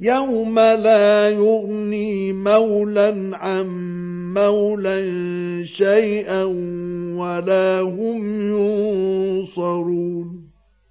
يوم لا يغني مولا عن مولا شيئا ولا هم ينصرون